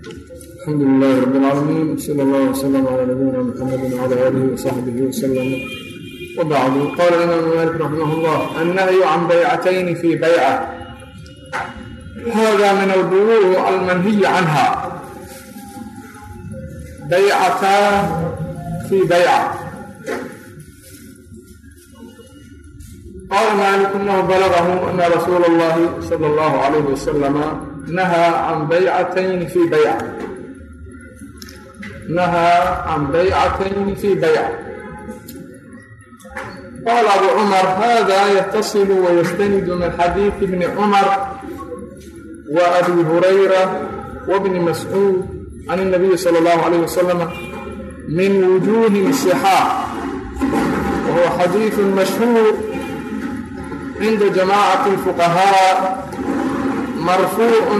alxamdu lilahi rab اlcaalamiin sala allah wslm cala nabiyina mxamedi wcala aalihi wsaxbihi wslama wbacdu qala imaam malik raximah llah annahyu can baycatayni fi bayca hada min albuyuu almanhiyi canha baycataan fi bayca qaala malik inahu balagahu ana rasuula اllahi sala اllahu alayh wasalama nahaa can baycatayni fi bayca nahaa can baycatayni fi bayca qaala abu cumar hada yatasilu wayastanidu min xadiidi bni cumar wa abi hurayra wabni mascuud can الnabiyi salى اllahu alayh wasalama min wujuhi sixaax wahuwa xadiidu mashhuur cinda jamaacati اlfuqahaa marfuucu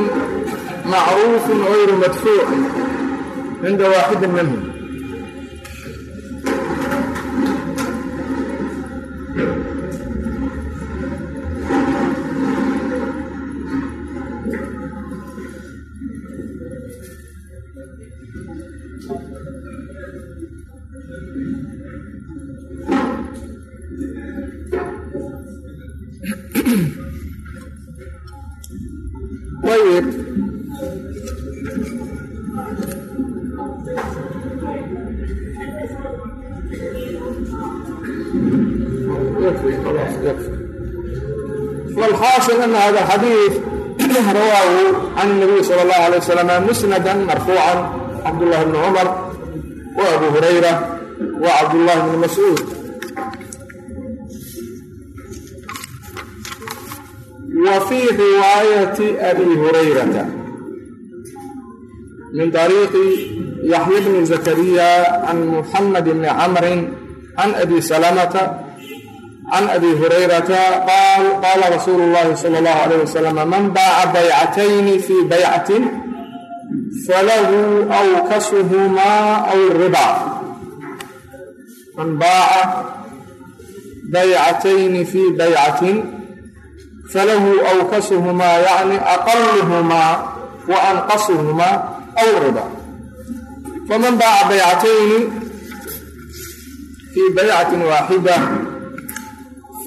macruufu gayru madfuucin cinda waaxidi minhum والxاaصل أن hذا الxadيiث rawaahu can النabiي slى الlaه عليه وsلم musنada marfuuعa cabdاللahi بن cmر وأbu هurayra وcabdاللahi بن mascuud وفي رواaية أbي هريرة من طريق يحيى بن زكريا عن محمد بن عمرو عن أبي can abi hurayrata qaal qaala rasuulu llahi sala allahu alayh wasalam man baaca baycatayni fii baycatin falahu awkasuhumaa aw riba man baaca baycatayni fii baycatin falahu awkasuhumaa yacni aqaluhumaa wa anqasuhumaa aw riba faman baaca baycatayni fii baycatin waaxida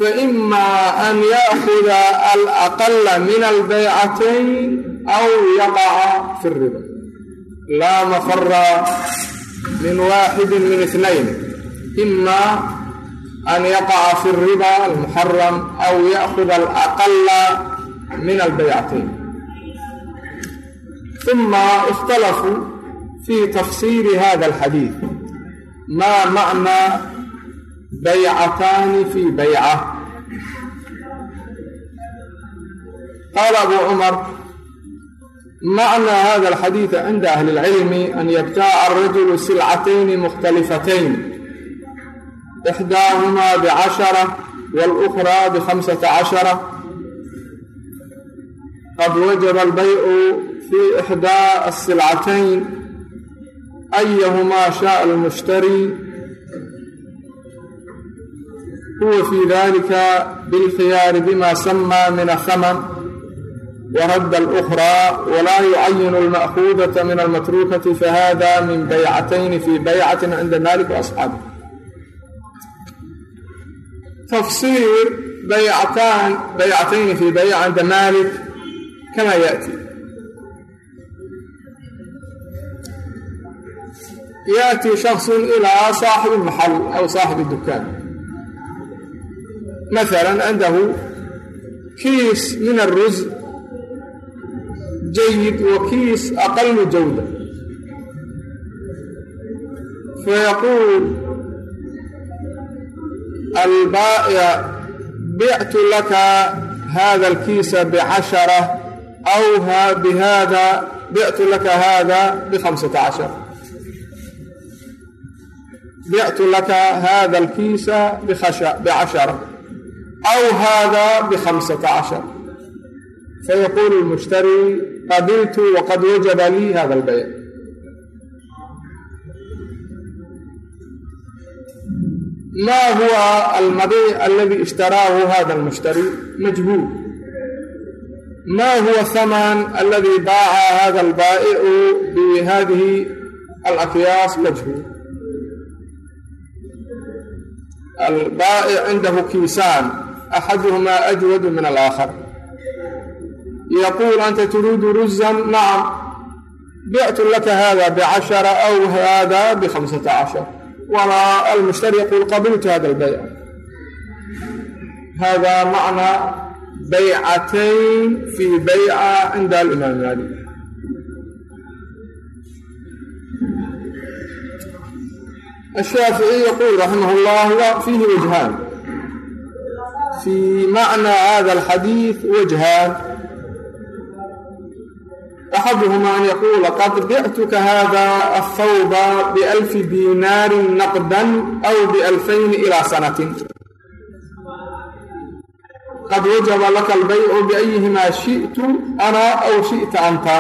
faimaa an yaakuda alaqala min albeycatayn aw yaqaca fi riba laa mafara min waaxidi min itnayn imaa an yaqaca fi riba almuxaram aw yaakuda alaqala min albeycatayn uma ikhtalafuu fii tafsiiri hada alxadiid maa macnaa baycataani fii bayca qaala abuu cumar macnaa hada alxadiida cinda ahli اlcilmi an yabtaaca arajulu silcatayni mukhtalifatayn ixdaahumaa bcashara wاlukhraa bkhamsata cashara qad wajaba albaycu fii ixdaa asilcatayn ayahumaa shaءa almushtari huwa fii dalika bilkhiyaari bima sama min ahamam ورد الأخرى ولا يعين المأخوذة من المتروكة فهذا من بيعتين في بيعة عند مالك وأصحابه تفصيل بيعتان بيعتين في بيع عند مالك كما يأتي يأتي شخص إلى صاحب المحل أو صاحب الدكان مثلا عنده كيس من الرز جيد وكيس أقل جودة فيقول البائع بعت لك هذا الكيس بعشرة أو بهذا بعت لك هذا بخمسة عشر بعت لك هذا الكيس بعشرة أو هذا بخمسة عشر فيقول المشتري qabiltu waqad wajaba lii hada lbayan laa huwa almabiic aladii ishtaraahu hada lmushtari majhuul ma huwa haman aladii baaca hada albaa'icu bihadihi alakyaas majhuul albaa'ic cindahu kiisaan axaduhumaa ajwadu min alaakhar yaquul anta turiidu ruzan nacam bictu laka hada bcashara aw hada bhamsata cashar walaa almushtari yaquul qabiltu hada lbayc hada macnaa baycatayn fi bayca cinda alimaam maalik ashaaficiy yaquul raximah llah fiihi wajhaan fii macnaa hada alxadiid wajhaan axaduhma an yaquula qad bictuka hada aلthawba bialfi diinaari naqda aw bialfayni ilى sanatin qad wajaba laka albaycu biأyihima shiئtu ana aw shiئta anta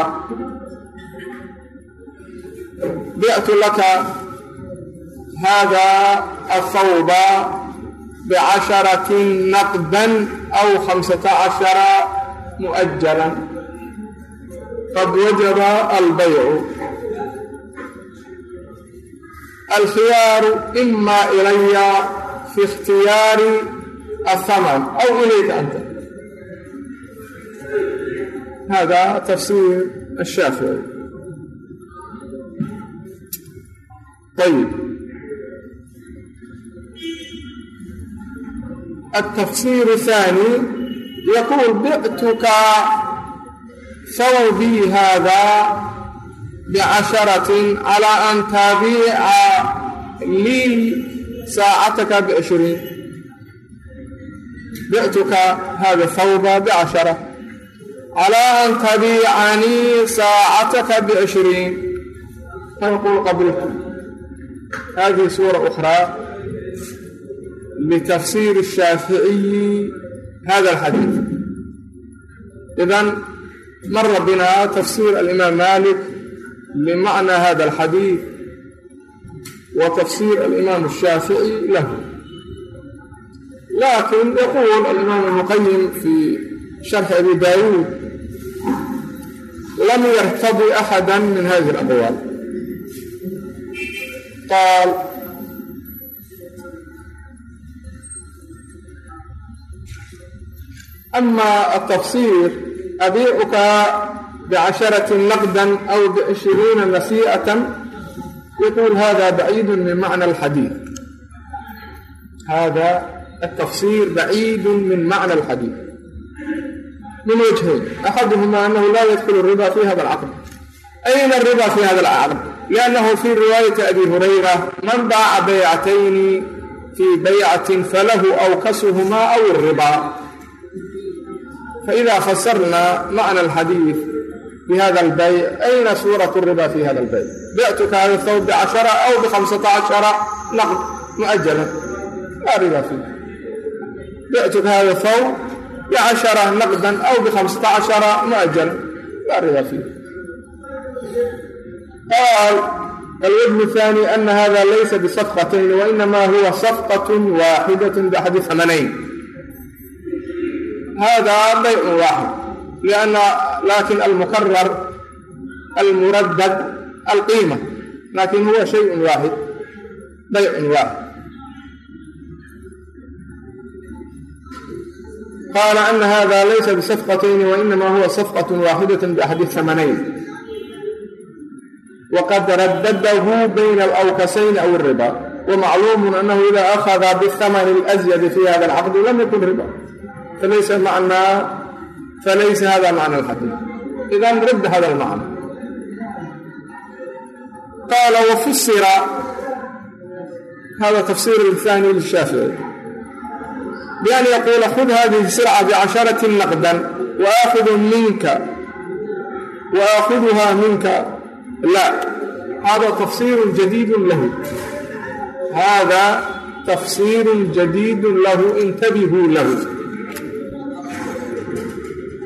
bictu laka hada aلthawba bcasharaة naqda aw hamsata cashara muؤjala qad wajaba albaycu alkhiyaaru ima ilaya fi ikhtiyaari ahaman aw ilayka anta hada tafsiir ashaafici ayib التفسير الثاني يقول بعتك ثوبي هذا بعشرة على أن تبيع لي ساعتك بعشرين بعتك هذا الثوب بعشرة على أن تبيعني ساعتك بعشرين فيقول قبلت هذه سورة أخرى لتفسير الشافعي هذا الحديث إذا مر بنا تفسير الإمام مالك لمعنى هذا الحديث وتفسير الإمام الشافعي له لكن يقول الإمام المقيم في شرح أبي داود لم يرتضي أحدا من هذه الأقوال قال أما التفسير أبيعك بعشرة نقدا أو بعشرين نسيئة يقول هذا بعيد من معنى الحديث هذا التفسير بعيد من معنى الحديث من وجهين أحدهما أنه لا يدخل الربا في هذا العقد أين الربا في هذا العقد لأنه في رواية أبي هريرة من باع بيعتين في بيعة فله أوكسهما أو faإida fasarna maعna اlxadiiث bhada اlbayc ayna suuraة الriba fi hada اlbayc bictuka hada اhawb bcashara aw bhamsata cashara naqd muajala laa riba fi bictuka hada اhawb bcashara naqdan aw bhamsata cashara muajala laa riba fi qaal alwجه الثaanي ana hada laysa bsafqatayn wainama huwa safqaة waaxidaة baxdi hamanayn hada baycun waaxid lianna laakin almukarar almuradad alqiima laakin huwa shayun waaxid baycun waaxid qaala ana hada laysa bisafqatayni wainama huwa safqat waaxidat biaxadi hamanayn wqad radadahu bayna alawkasayn aw riba wmacluum anahu ida akhada bhamn اlazyad fi hada alcaqdi lam yakun riba falaysa manaa falaysa hada macna alxadiid idan radda hada lmacna qaala wafusira hada tafsir اlثani lshaafici bian yaquula khud hadihi silca bicasharati naqdan waaakhudu minka waakhuduha minka la hada tafsiru jadiidu lahu hada tafsiir jadiid lahu intabihuu lahu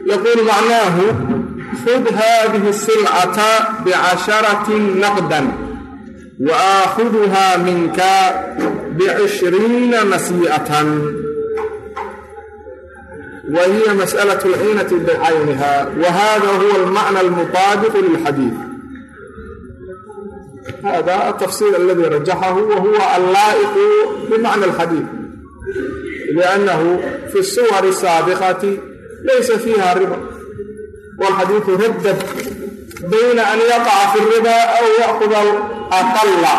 yaquulu macnaahu khud haadihi silcata bicasharatin naqdan wa aakhuduhaa minka bicishriina nasii'atan wa hiya mas'alaة اlxiinati bicayniha wa hada huwa almacna almutaabiqu lilxadiid hada atafsir aladi rajaxahu wa huwa allaa'iqu bimacna alxadiid liannahu fi suwar saabiqati laysa fiiha riba wاlxadiidu raddad bayna an yaqaca fi الriba aw ya'kuda aqala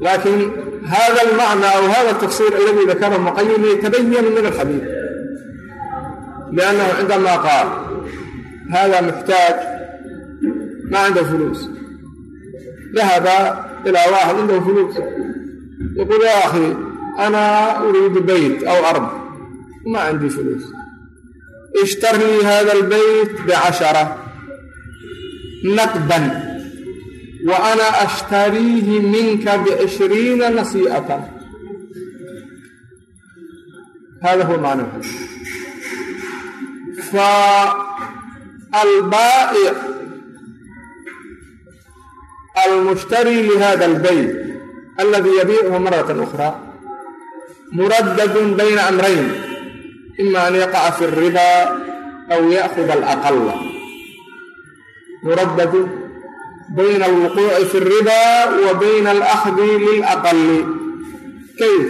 lakin hada almacna aw hada atafsir aladi dakarahu muqayim yatabayan min alxadiid liannahu cindama qaal hada muxtaaj ma cindahu fuluus dahaba ilaa waaxid cindahu fuluus yaqul ya akhi ana uriidu beyt aw ard ma cindii fuluus ishtar lii hada albeyt bicashara naqdan wa ana ashtariihi minka bicishriina nasii'atan hada huwa macna faalbaa'ic almushtari lihada albeyt aladi yabiicuhu marata ukhra muradadun bayna amrayn. Ima an yaqaca fi alribaa aw yaakud alaqala muradadu bayna alwuquuci fi alribaa wa bayna alahdi lilaqali kayf.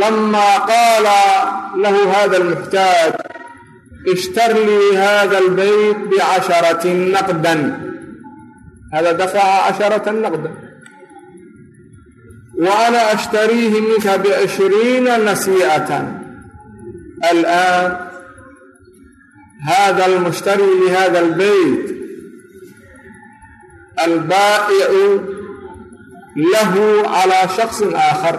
Lamaa qaala lahu hada almuxtaaj ishtar lii hada albeyt bicasharatin naqdan. Hada dafaca casharatan naqdan wa ana ashtariihi minka bcishriina nasii'atan alaan hada almushtari lihada albeyt albaa'icu lahu calaa shaksin aakhar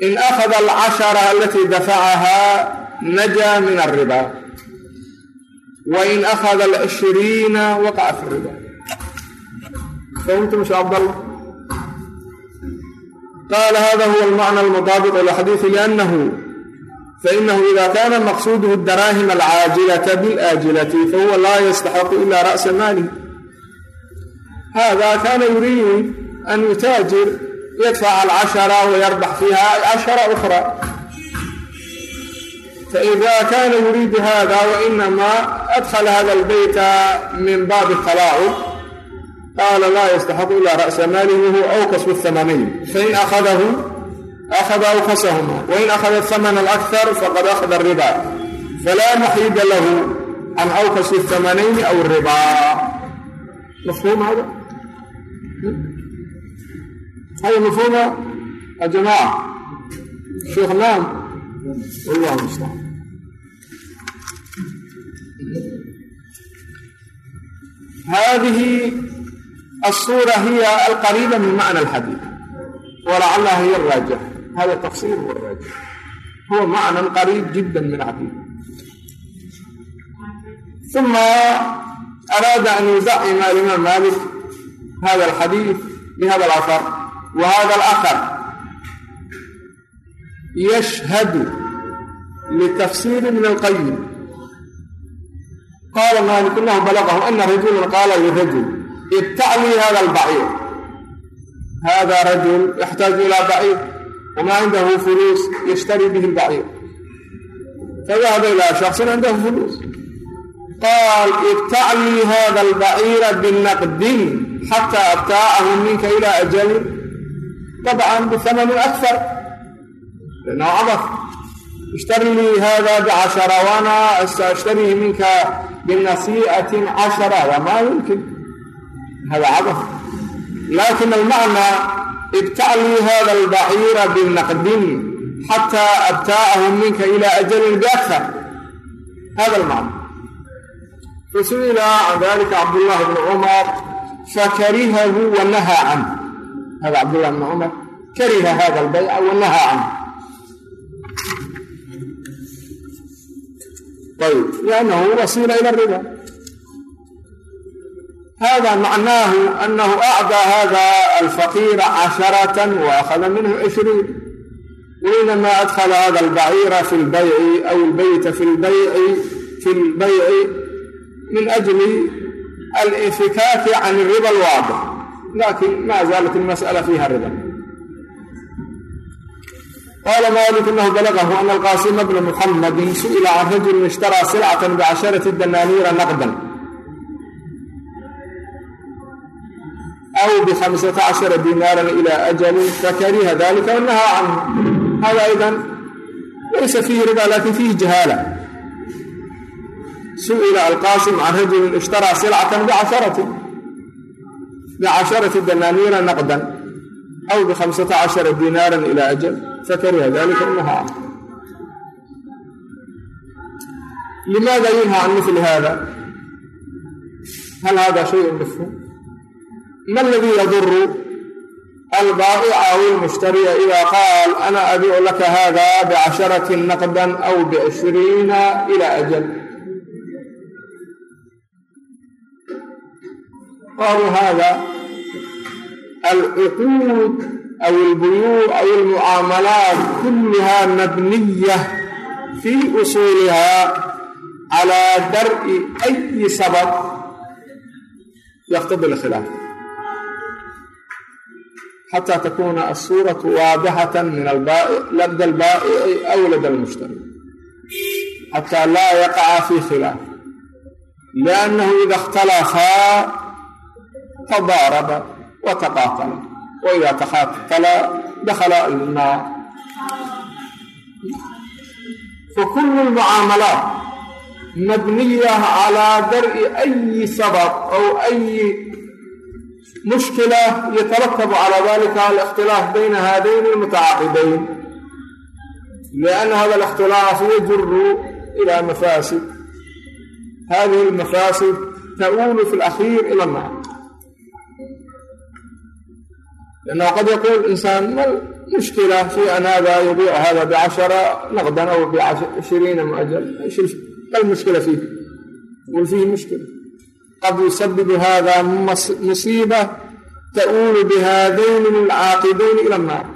in akhada alcashara alatii dafacahaa najaa min alriba wa in akhada alcishriina waqaca fi riba fahumtum insha abdallah qaala hada huwa almacna almutaabiq lilxadiidi liannahu fainahu ida kana maqsuuduhu daraahim alcaajilata bilaajilati fahuwa laa yastaxiqu ila ra'sa maalih hada kana yuriid an yutaajir yadfac alcashara wayarbax fiiha cashara ukhra faida kana yuriidu hada wainama adkhala hada albeyta min baabi talaacub qaala laa yastaxiqu ila ra'sa maalih wahuwa awkas bhamanayn fain akhadahu akhada awkasahuma wain akhada ahamana alakthar faqad akhada ariba falaa maxyida lahu can awkas اthamanayni aw riba mafhum hada hada mafhuma ya jamaca sheekh wallah mustacaan hadihi الصورة هي القريبة من معنى الحديث ولعلها هي الراجح هذا التفسير هو الراجح هو معنى قريب جدا من الحديث ثم أراد أن يزعم الإمام مالك هذا الحديث بهذا الأثر وهذا الأثر يشهد لتفسير من القيم قال مالك انه بلغه ان رجلا قال للرجل ibta'nii hada albaciir hada rajul yaxtaaju ilaa baciir wamaa cindahu fuluus yashtari bihi lbaciir fadahaba ilaa shaksin cindahu fuluus qaal ibta'nii hada albaciira binaqdin xataa abtaa'ahu minka ilaa ajalin tabcan bihamanin akfar linahu cabaf ishtar lii hada bicashara waana saashtarihi minka binasii'atin cashara waa maa yumkin hawacado laakin almacnaa ibtaclii hada albaxiira binaqdin xataa abtaa'ahu minka ilaa ajalin gaadka hada almacna fasu'ila can dalika cabdullaahi bnu cumar fakarihahu wanahaa can hada cabdullahi bnu cumar kariha hada albayca wanahaa can ayb liannahu wasiila ila rida عنه طيب لأنه وسيلة إلى الربا هذا معناه أنه أعطى هذا الفقير عشرة وأخذ منه عشرين وإنما أدخل هذا البعير في البيع أو البيت في البيع في البيع من أجل الانفكاك عن الربا الواضح لكن ما زالت المسألة فيها ربا qaala malik inahu balagahu ana alqaasima bna muxamadin su'ila can rajulin ishtaraa silcatan bicasharati danaaniira naqdan aw bhamsata cashara dinaaran ila ajalin fakariha dalika wanahaa canhu hada aydan laysa fiihi riba laakiin fiihi jahaala su'ila alqaasim can rajulin ishtaraa silcatan bicasharati danaaniira naqdan aw bhamsata cashara dinaaran ila ajal fakariha dalika wanahaa canhu limaada yunha can mili hada hal hada shayء mafhum ma aladii yaduru albaa'ica aw ilmushtariya ida qaal ana abiicu laka hada bicasharati naqdan aw bicishriina ila ajal qaaluu hada alcuquud aw albuyuuc aw almucaamalaat kulluha mabniya fii usuuliha calaa dar'i ayi sabab yaqtadi lkhilaaf xtى takuna الsuraة waadixaة min lada albaa'ici aw lada almushtari xatى laa yaqaca fi khilaaf liأnnahu ida اkhtalafaa tadaaraba wataqaatala waida takhaatala dakhala الnaar fakul الmucaamalaat mabniya calى dar'i أyi sabab aw أyi mushkila yatarakabu calaa dalika alikhtilaaf bayna haadayn almutacaaqidayn lianna hada alikhtilaaf yajuru ila mafaasid hadihi almafaasid ta'uulu fi alakhiir ila annaar liannahu qad yaquul insaan mal mushkila fi an hada yabiicu hada bicashara naqdan aw bicishriina muajal mal mushkila fiih qul fiihi mushkila qad yusabibu hada musiiba ta'uulu bihadayni alcaaqidayni ila annaar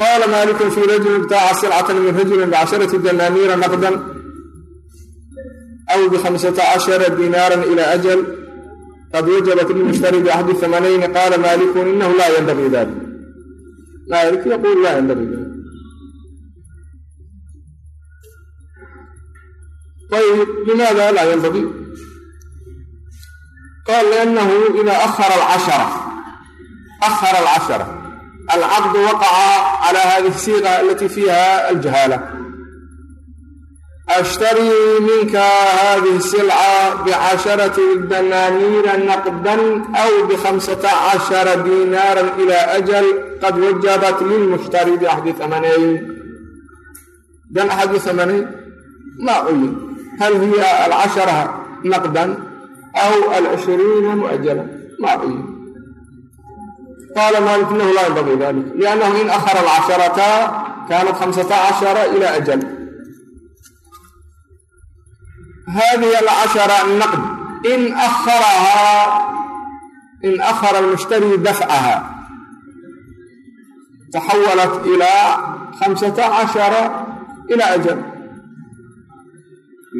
qaala malikun fi rajuli ibtaaca silcatan min rajulin bicasharati danaaniira naqdan aw bikhamsata cashara dinaaran ila ajal qad wajabat lilmushtari biaxdi hamanayni qaala malikun inahu laa yanbagii dalik malik yaqul laa yanbagii dalik ayb limaada laa yanbagii qaal liannahu ida ahara alcashara ahara alcashara alcaqdu waqaca cala hadihi asiiqa alati fiiha aljahaala ashtarii minka hadihi silca bicasharati danaaniira naqdan aw bikhamsata cashara dinaaran ila ajal qad wajabat lilmushtari biaxdi amanayn dan axadu amanayn ma uyin hal hiya alcashara naqdan aw alcishriina muajala ma qaala maalik inahu laa yanbagii dalik liannahu in ahara alcasharata kaanat khamsata cashara ila ajal hadihi alcashara naqd in aharahaa in ahara almushtari dafcaha taxawalat ilaa khamsata cashara ila ajal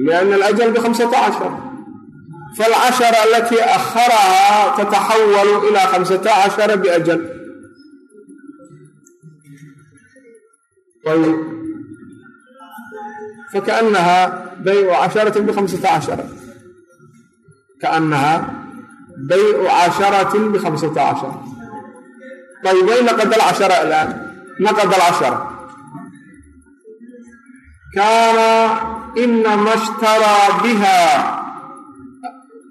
lianna alajal bikhamsata cashar faalcashara alatii akharahaa tataxawalu ila khamsata cashara biajal ayb fakaأnaha baycu casharati bikhamsata cashara kaأnaha baycu casharati bikhamsata cashara ayb wain naqada alcashara alaan naqada alcashara kaana inama ishtaraa biha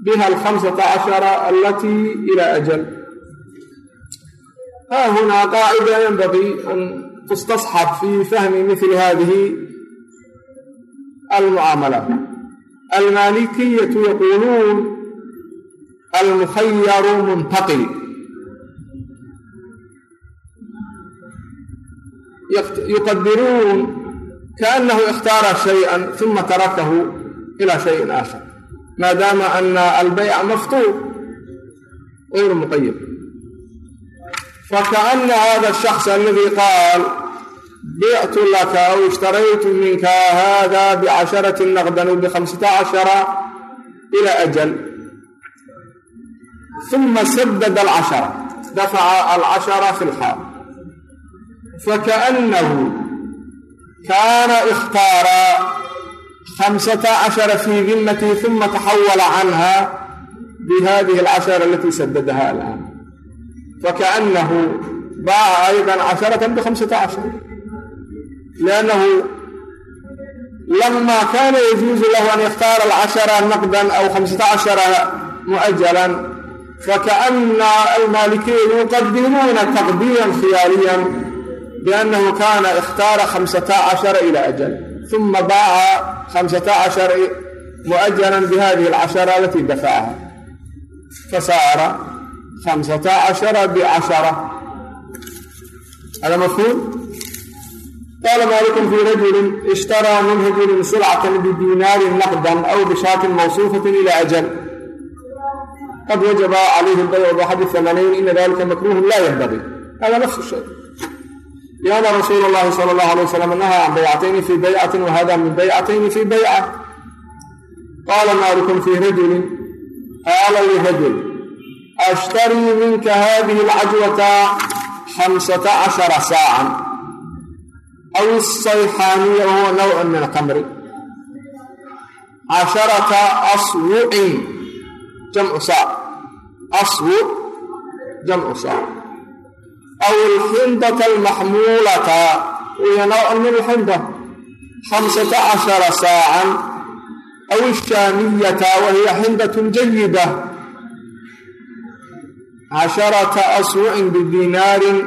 biha alkhamsata cashara alatii ila ajal ha hunaa qaacida yanbagii an tustasxab fi fahmi mili hadihi almucaamalaat almaalikiyatu yaquuluun almukhayaru muntaqil yuqadiruun kaanahu ikhtaara shayئa uma tarakahu ila shayin aakhar maadaama ana albayca maftuur غayru muqayad fakaأna hada الshخص aladi qaal bictu laka aw ishtaraytu minka hada bcasharaة naqdan bhamsata cashara ila ajal ثuma sadad alcashara dafaca alcashara fi lxaal fakaأnnahu kaana ikhtaara khamsata cashara fii dimatihi uma taxawala canha bihadihi alcashara alatii sadadaha alآan fakaأnnahu baaca ayضa casharata bhamsata cashar liannahu lama kana yajuuzu lahu an yakhtaara alcashara naqdan aw khamsata cashara mu'ajalan fakaأna almaalikiya yuqadimuuna taqdiiman khiyaariyan biannahu kana ikhtaara khamsata cashara ila ajal uma baaca khamsata cashara mu'ajalan bihadihi alcashara alati dafacaha fasaara khamsata cashara bcashara hada mafhuum qaala maaliku fii rajulin ishtaraa min rajulin silcatan bidinaarin naqdan aw bishaatin mawsuufatin ila ajal qad wajaba calayhi lbaycu baxadi hamanayn ina dalika makruuhun la yanbagi hada nafsu shay lianna rasuula allahi sala allahu alay wasalam nahaa can baycatayni fii baycatin wa hada min baycatayni fii bayca qaala maalikun fii rajulin qaala lirajul ashtarii minka hadihi alcajwata khamsata cashara saacan aw isayxaaniya wahuwa nawcun min atamri casharata aswucin jamcu saac aswuc jamcu saac aw alxindata almaxmuulata wahiya nawcun min alxinda khamsata cashara saacan aw ishaamiyata wahiya xindatun jayida casharata aswucin bidinaarin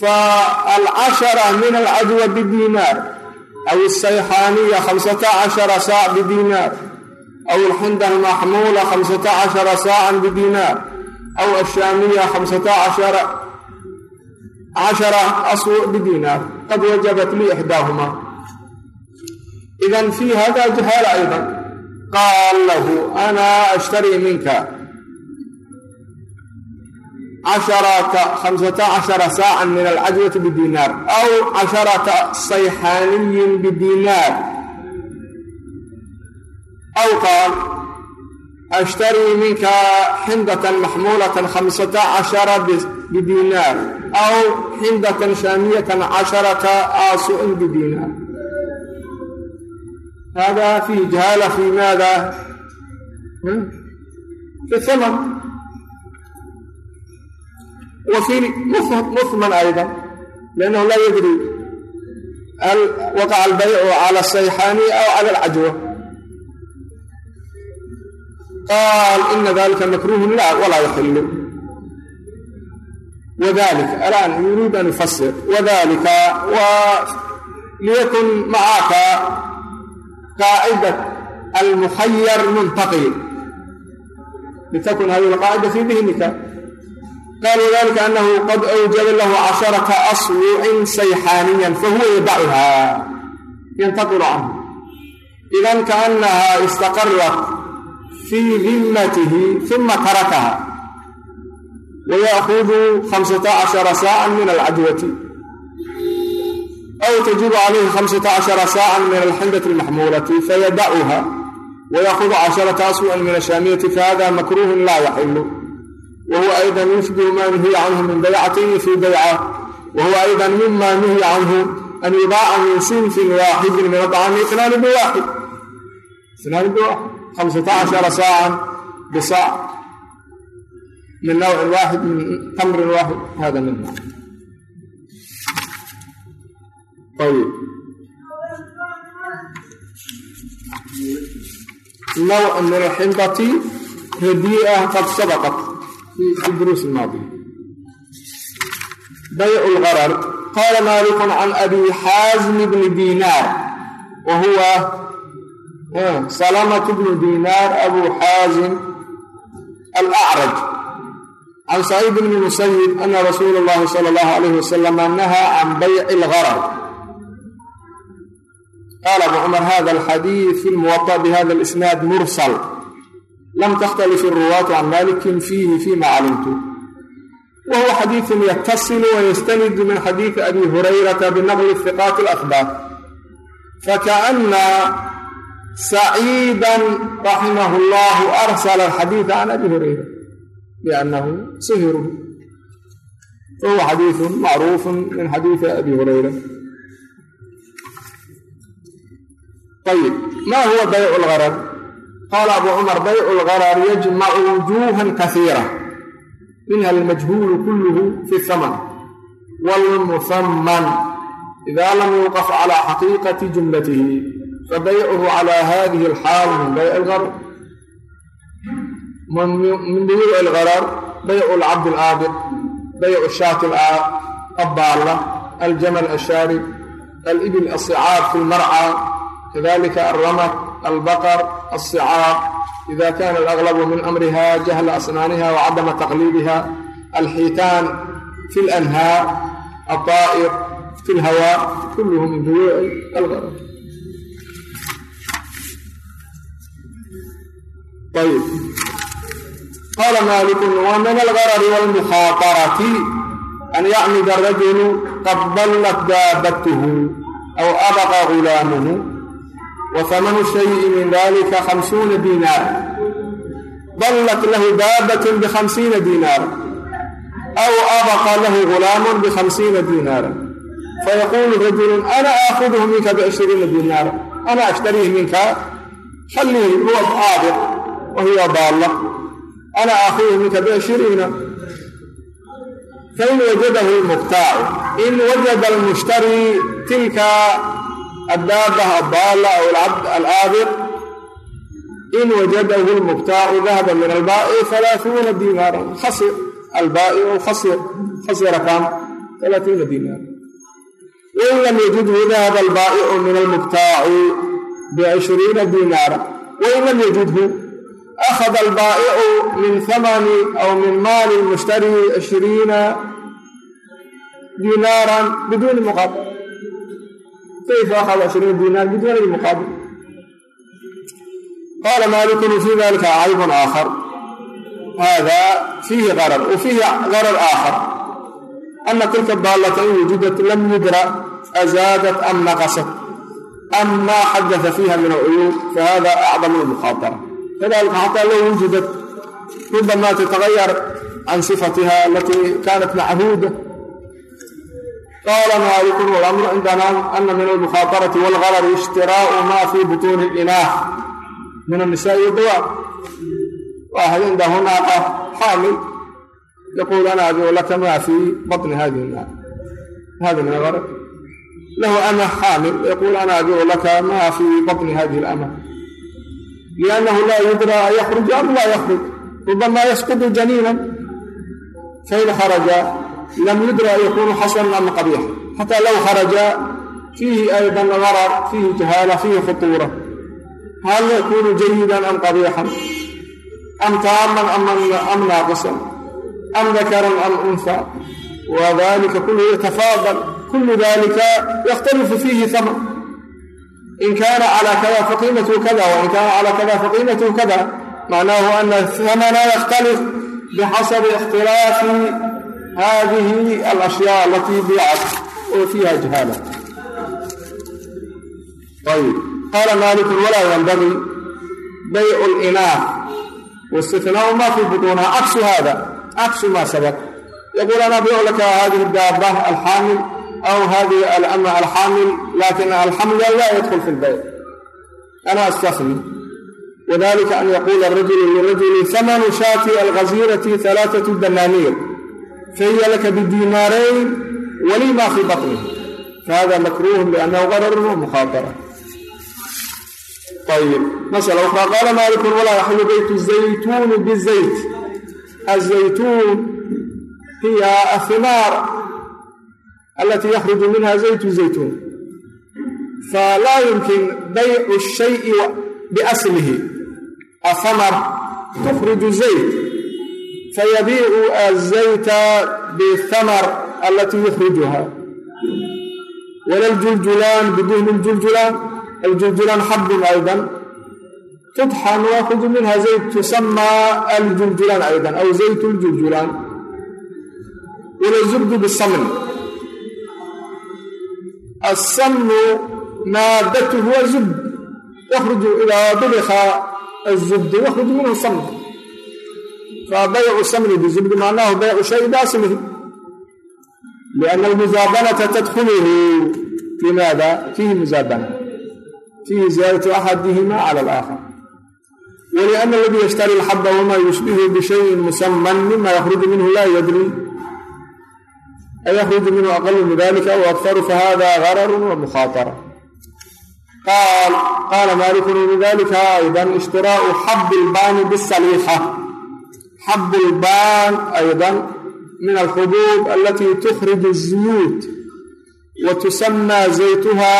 faalcashara min alcadwa bidinaar aw isayxaaniya khamsata cashara saac bidinaar aw alxinda almaxmuula khamsata cashara saacan bidinaar aw ashaamiya khamsata cashara cashara aswuc bidinaar qad wajabat li ixdaahuma idan fii hada jahaala ayda qaal lahu ana ashtarii minka casharata khamsata cashara saacan min alcajwati bidinaar aw casharata sayxaaniyin bidinaar aw qaal ashtarii minka xindatan maxmuulatan khamsata cashara bidinaar aw xindatan shaamiyatan casharata aasuin bidinaar hada fihi jahaala fi maada fi aman wa fi muhman aydan liannahu laa yadri waqaca albaycu cala asayxaani aw cala alcajwa qaal ina dalika makruuhun la walaa yaxilu waalika alaan yuriid an yufasir wadalika waa liyakun macaaka qaacida almukhayar muntaqi litakun hadihi alqaacida fii dihnika qaal wadalika anahu qad awjaba lahu casharata asbuucin sayxaaniyan fahuwa yadacuha yantaqilu canhu idan kaanaha istaqarat fii dhimmatihi uma tarakaha wayaakudu hamsata cashara saa'an min alcadwati aw tajibu calayhi hamsata cashara saa'an min alxindati almaxmuulati fayadacuha wayaakudu casharata aswan min ashaamiyati fahada makruuhun laa yaxilu wahuwa aydan yufdiu maa nuhiya canhu min baycatin fii bayca wahuwa aydan mima nuhiya canhu an yubaaca min sinfin waaxidin min adacami isnaani biwaaxid اثنان بواحد خمسة عشر ساعة بصاع من نوع واحد من تمر واحد هذا منه طيب نوع من الحنطة هديئة قد سبقت في الدروس الماضية بيع الغرر قال مالك عن أبي حازم بن دينار وهو سلامة بن دينار أبو حازم الأعرج عن سعيد بن المسيب أن رسول الله صلى الله عليه وسلم نهى عن بيع الغرر قال أبو عمر هذا الحديث في الموطأ بهذا الإسناد مرسل لم تختلف الرواة عن مالك فيه فيما علمت وهو حديث يتصل ويستند من حديث أبي هريرة بنقل الثقات الأخبار فكأن saciidan raximah llahu arsala alxadiida can abi hurayra biannahu sihiru fahuwa xadiidun macruufun min xadiidi abi hurayra ayib ma huwa baycu lgarar qaala abu cumar baycu lgarar yajmacu wujuhan kaiira minha almajhuulu kulluhu fi haman wlmusamman ida lam yuqaf cala xaqiiqati jumlatihi fabaycuhu calى hadihi اlxaal min bayc اlgarar min buyuuc اlgarar bayc اlcabd اlaabiq bayc shaati abbaalla aljamal ashaarib alibil asicaab fi lmarca kadalika alramak albaqar alsicaab ida kana alaglabu min amriha jahla asnaaniha wacadama taqliidiha alxiitaan fi lanhaar alطaa'ir fi lhawaa kulluhu min buyuuci algarar qaala maaliku wa min algarari walmukhaatarati an yacmida arajulu qad dallat daabatuhu aw abaqa gulaamuhu wa hamanu shayi min dalika khamsuuna diinaara dallat lahu daabatun bikhamsiina diinaara aw abaqa lahu gulaamun bikhamsiina diinaara fayaquulu rajulu ana aakhuduhu minka biishriina diinaara ana ashtariih minka khaliihi huwa aabiq wa hiya daalla ana aakhuduhu minka biishriina fain wajadahu lmuktaacu in wajada almushtari tilka addaabah addaalla aw alcabd alaabiq in wajadahu lmuktaacu dahaba min albaa'i halaaثuuna diinaaran khasir albaa'iu khasir khasira kam halaaثuuna diinaara wain lam yajidhu dahaba albaa'icu min almuktaaci bicishriina diinaara wain lam yajidhu akhada albaa'icu min hamani aw min maali lmushtari cishriina diinaaran biduuni muqaabil kayfa akhada cishriina diinaar biduuni muqaabil qaala maalikun fi dalika caybun aakhar hada fiihi qarar wa fiihi qarar aakhar ana tilka daallata in wujidat lam yudra azaadat am naqasat am ma xadata fiiha min alcuyuub fahada acdamu lmukhaatara dadaalka xataa low wujudat midba maa tataqayar can sifatiha alatii kaanat machuuda qaala maaliku walamru cindana ana min almukhaatarati wاlgarar ishtiraau maa fii butuuni inaah min anisaai dawaab waxad cinda hunaaqa xaamil yaquul ana abiu laka maa fii baطni hada min algarar lahu ama xaamil yaquul ana abiu laka maa fii baطni hadihi اlama liannahu laa yudra an yakruj am laa yakruj rubama yasqudu janiinan fain kharaja lam yudra yakunu xasanan am qabiix xata low kharaja fiihi ayda garar fiihi jahaala fiihi khuطuura hal yakunu jayidan am qabiixan am taaman am naaqisan am dakaran am unha wadalika kulluhu yatafaadal kullu dalika yakhtalifu fiihi haman in kaana calى kada faqiimatuhu kada wain kaana calى kada faqiimatuhu kada macnahu ana hamana yakhtalif bixasabi ikhtilaafi hadihi alashyaa alatii biicat oo fiiha jahaala ayb qaala maaliku walaa yanbagii baycu linaaq waistinaau ma fi butuuniha caksu hada caksu ma sabaq yaquul ana bicu laka hadihi daaba alxaamil aw hadihi alma alxamil laakiin alxamla laa yadkul fi lbayc ana astafni wadalika an yaquula arajulu lirajuli hamanu shaati algazirati alaatat danaaniir fahiya laka bidiinaarayn walima fi batnih fahada makruuh liannahu qararun wmuhaadara ayb masala ukhra qaala maaliku walaa yaxlu beytu zaytuuni bizayt azaytuun hiya ahimaar alatii yakhruju minha zaytu zaytuun falaa yumkin baycu shayi biaslihi ahamar tukhruju zayt fayabiicu azayta bihamar alatii yukhrijuha wala ljuljulaan bidihni ljuljulaan aljuljlaan xabun aydan tudxan waakudu minha zayt tusama aljuljlaan aydan aw zayt ljuljulaan wala zubdu bisamn asamnu maadatuhu waa zubd yakhruju idaa dubika azubdu yakhruju minhu samn fabaycu samni bizubdi macnahu baycu shayi biaslihi liana almuzaabanata tadkuluhu limaada fiihi muzaabana fiihi ziyaadatu axadihima cala alaakhar waliana aladii yashtari alxaba wamaa yushbihu bishayin musaman mima yakhruju minhu laa yadri an yakruja minhu aqalu min dalika aw aktaru fahada gararun wa mukhaatara qaala malikun min dalika aydan ishtiraau xab ilbaani bisaliixa xab ilbaan aydan min alxubuub alati tukhriju zuyuud wa tusamaa zaytuha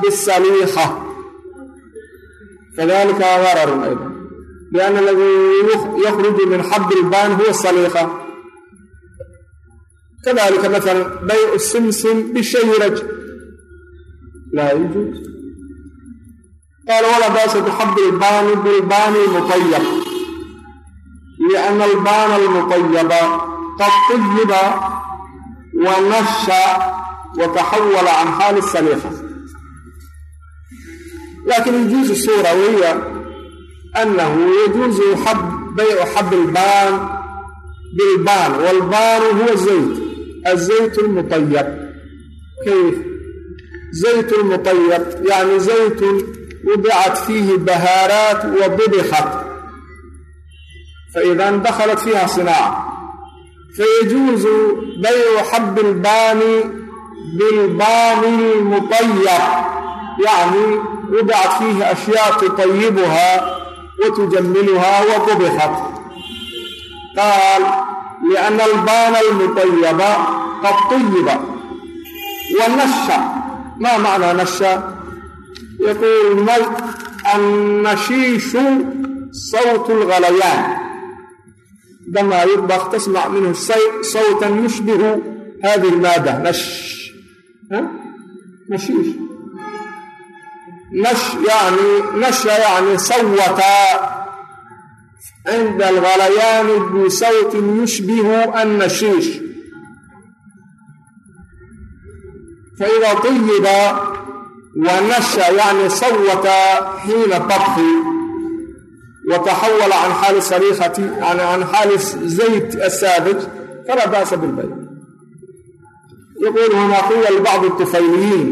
bisaliixa kadalika gararun aydan liana aladii yakhruju min xab ilbaan huwa saliixa kadalika maala baycu simsim bishayi raj laa yujuuz qaala waladaasatu xab ilbaani bilbaani lmuayab liana albaana almuayaba qad uyiba wa nasha wa taxawala can xaali saniifa laakin yujuuzu suura wahiya anahu yajuuzu baycu xab ilbaan bilbaan walbaanu huwa zayd. المطيب كيف زيت المطيب يعني زيت وضعت فيه بهارات وطبخت فإذا دخلت فيها صناعة فيجوز بيع حب البان بالبان المطيب يعني وضعت فيه أشياء تطيبها وتجملها وطبخت قال لأن البان المطيب قد طيب والنشا ما معنى نشا يقول النشيش صوت الغليان عندما يطبخ تسمع منه صوتا يشبه هذه المادة نش ها؟ نشيش نش يعني نش يعني صوت cinda algalayaani bisawtin yushbihu annashiish faida طayiba wa nasha yani sawata xiina طabxi wataxawala can xaali sariikati can xaali zayd asaadij fala ba'sa bilbay yaquul hunaaqiya lbacd الطufayliyiin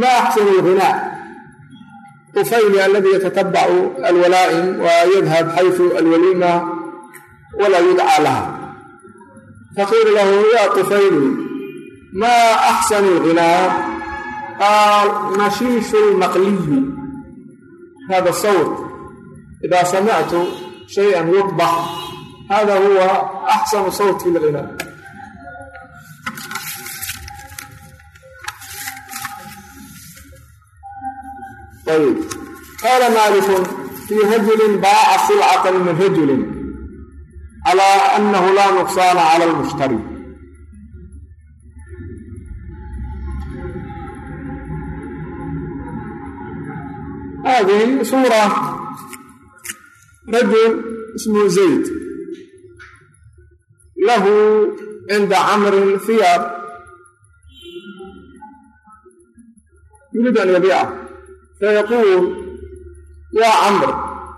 ma axsanu اlhinaa tufayli aladi yatatabacu alwalaa'im wa yadhab xaysu alwaliima walaa yudcaa laha faqiila lahu yaa tufayli maa axsanu lghilaam qaal nashiishu lmaqliyi hada sawt idaa samictu shayan yudbax hada huwa axsanu sawt fi lghilaam ayb qaala maaliku fii rajulin baaca silcatan min rajulin calaa annahu laa nuqsaana cala almushtari hadihi suura rajul ismu zayd lahu cinda camrin fiyaar yurid an yabiica فيقول يا عمرو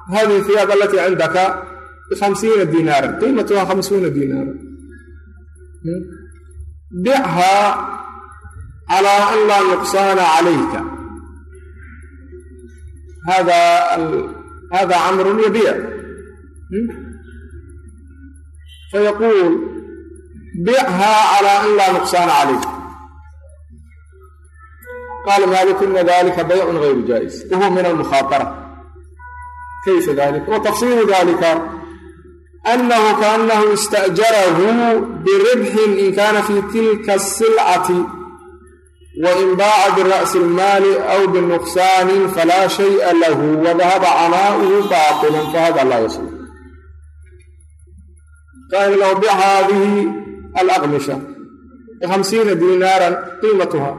هذه الثياب التي عندك بخمسين دينارا قيمتها خمسون دينارا بعها على أن لا نقصان عليك هذا ال... هذا عمرو يبيع فيقول بعها على أن لا qaala maaliku ina dalika baycun hayru jaais wahuwa min almukhaatara kayfa dalia wa tafsiiru dalika anahu kaanahu ista'jarahu biribxin in kaana fi tilka asilcati wa in baaca bira'si lmaali aw binuqsaanin falaa shaya lahu wadahaba canaa'uhu baatilan fahada laa yaslu qaala lahu bihaadihi alaqmisha bihamsiina dinaaran qiimatuha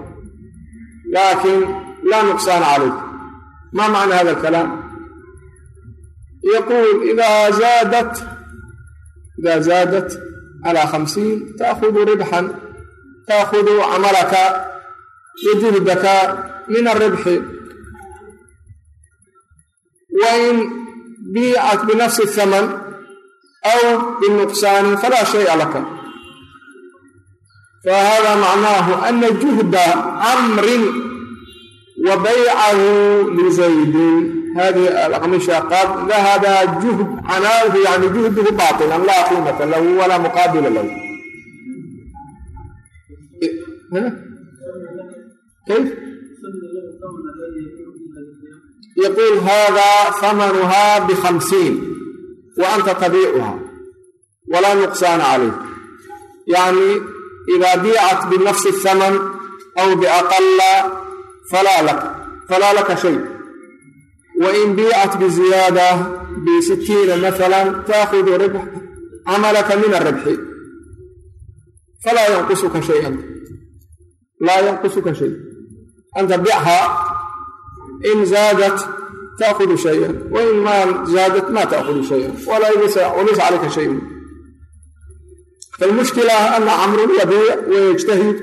laakiin laa nuqsaana calaykum maa macna hada alkalaam yaquul idaa zaadat idaa zaadat calaa khamsiin taahudu ribxan taahudu camalaka wa juhdaka min aribxi wain biicat binafsi thaman aw binuqsaanin falaa shaya laka fahada macnaahu ana juhda camrin wa baycahu lizaydin hadihi alaqmisha qad dahaba juhd canaahu yani juhduhu baطilan laa qiimata lahu walaa muqaabila lahu kayf yaquul hada hamanuha bhamsiin wa anta tabiicuha walaa nuqsaana calayh yani ida biicat binafsi الhaman aw biaqala falaa laka shay wain biicat biziyaada bisitiina maala taakudu camalaka min aribxi falaa yanqusuka shayan laa yanqusuka shay anta bichaa in zaadat taakudu shayan wain ma zaadat ma taakudu shayan walaysa calayka shayun falmushkila ana camrun yabiic wayajtahid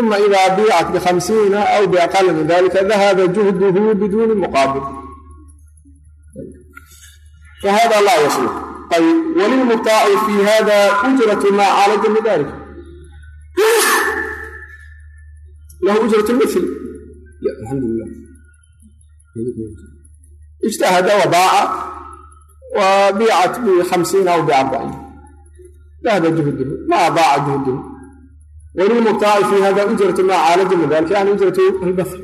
uma ida biicat bhamsiina aw biaqal min dalika dahaba juhduhu biduuni muqaabil fahada laa yaslux ayb walilmutaaci fi hada ujratu maa caalaja min dalik lahu ujrat mil alxamdulilah ijtahada wabaaca wa biicat bhamsiina aw biarbaciin dahaba juhduhu ma baaca juhduhu walilmubtaaci fi hada ujratu maa caalaja min dalik yani ujratu albasr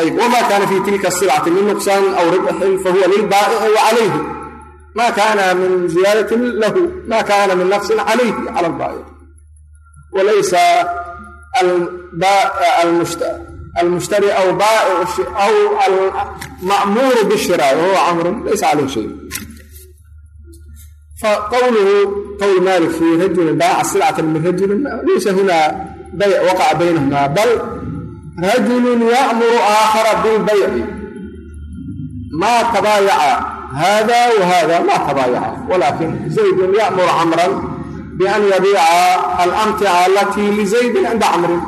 ayb wma kana fi tilka silcati min nuqsaanin aw ribxin fahuwa lilbaa'ici wa calayhi ma kana min ziyaadatin lahu ma kana min naqsin calayhi cala albaa'ic walaysa almushtari aw aw alma'muuru bishiraai wahuwa camrun laysa calayhi shay faqowluhu qowl malik fi rajulin baaca silcatan min rajulin laysa huna bayc waqaca baynahuma bal rajulun ya'muru aakhara bilbayci maa tabaayaca hada wa hada ma tabaayaca walakin zaydun ya'muru camran bian yabiica alamtica alatii lizaydin cinda camrin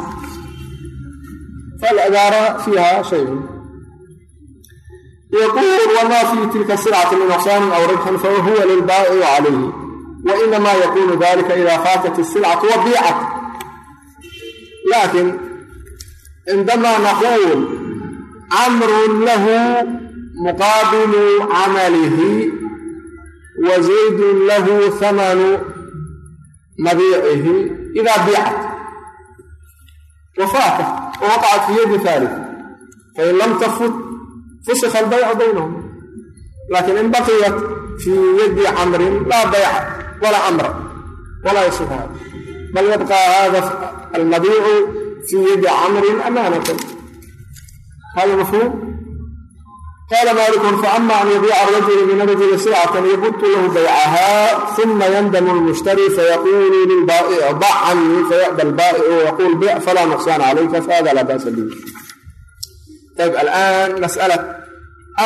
falcibaara fiiha shayun yaquul wma fi tilka silcati min nuqsaanin aw ribxin fahuwa lilbaa'ici calayhi wainama yakunu dalika ida faatat isilcatu wa biicat laakiin cindama naquul camrun lahu muqaabilu camalihi wa zaydun lahu hamanu mabiicihi idaa biicat wa faatat wawaqacat fi yadi haalif fain lam tafut fusikha albaycu baynahum. Lakin in baqiyat fii yadi camrin laa bayca walaa camra walaa yasix hada bal yabqa hada almabiicu fi yadi camrin amaanatan hada mafhuum qaala malikun faama an yabiica arajulu min arajuli silcatan yabudtu lahu baycaha uma yandamu lmushtari fayaqulu lilbaa'ici dac canii faya'ba albaa'icu wayaquul bic falaa nuqsaan calayka fahada laa ba'sa bihi ayb alaan mas'ala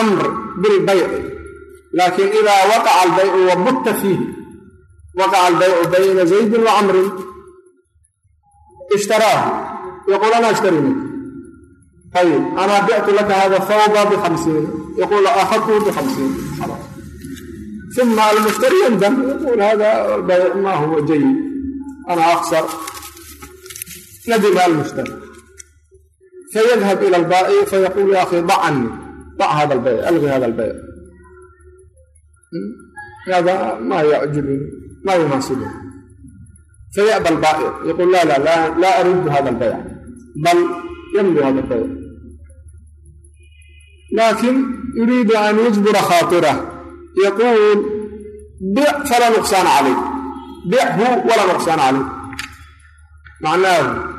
amr bilbayci laakiin ida waqaca albaycu wa mutta fiihi waqaca albaycu bayna zaydin wa camrin ishtaraahu yaqul ana ashtari minka ayib ana bictu laka hada thawba bhamsiin yaqul akhadtuhu bhamsiin uma almushtari yandam yaqul hada albayc ma huwa jayid ana aksar nadima almushtari fayadhab ila albaa'i fayaqulu ya akhi dac cani dac hada albayc alqi hada albayc hada maa yacjibuni maa yunaasibuni fayaba albaa'i yaquul la la laa aridu hada albayc bal yamdi hada albayc laakin yuriidu an yujbira khaatirah yaquul bic falaa nuqsaana calayk bichu walaa nuqsaana calayk macnaahu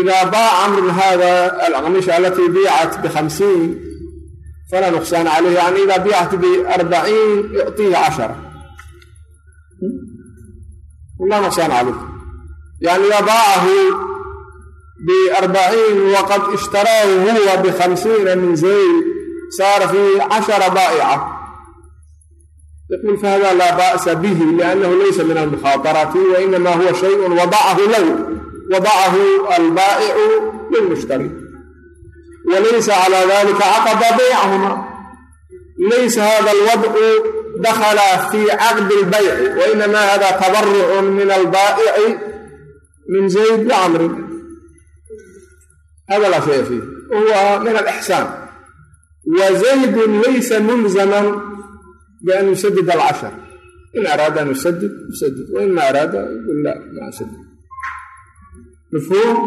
ida baaca camrun hada alaqmisha alati biicat bhamsiin falaa nuqsaan calayh yani ida biicat biarbaciin yucطihi cashara la nuqsaan calayh yani ida baacahu biarbaciin waqad ishtaraahu huwa bhamsiina min zayd saara fiihi cashara baa'ica yaqul fahada laa ba'sa bihi liannahu laysa min almukhaatarati wainama huwa shayء wadacahu lahu wadacahu albaa'icu lilmushtari walaysa calى dalika caqaba baychuma laysa hada alwadcu dakhala fii caqdi اlbayci wainama hada tabarucu min albaa'ici min zayd bicamrin hada laa shaya fiih huwa min alixsaan wa zaydun laysa mulzaman bian yusadid alcashar in araada an yusadid yusadid wain ma araada yqul la ma usadid mafhuum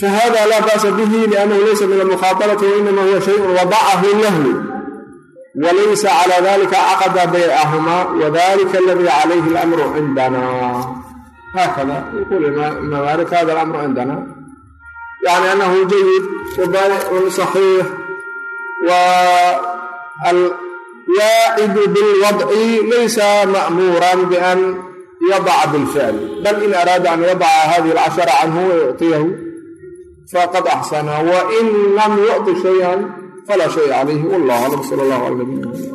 fahada laa ba'sa bihi liannahu laysa min almukhaaطabati wainama huwa shayءun wadacahu lahu walaysa calى dalika caqda baycahumaa wadalika aladi calayhi اlamru cindana hakada yqul imaam malik hada alamru cindana yani anahu jayid wabaaicun صaxiix walwaacidu bilwadci laysa ma'muuran bian yadaca bilficli bal in araada an yadaca hadihi alcashara canhu wayuctiyahu faqad axsana wain lam yucti shayan falaa shaya calayhi wallah aclam sal allah ala nabiyina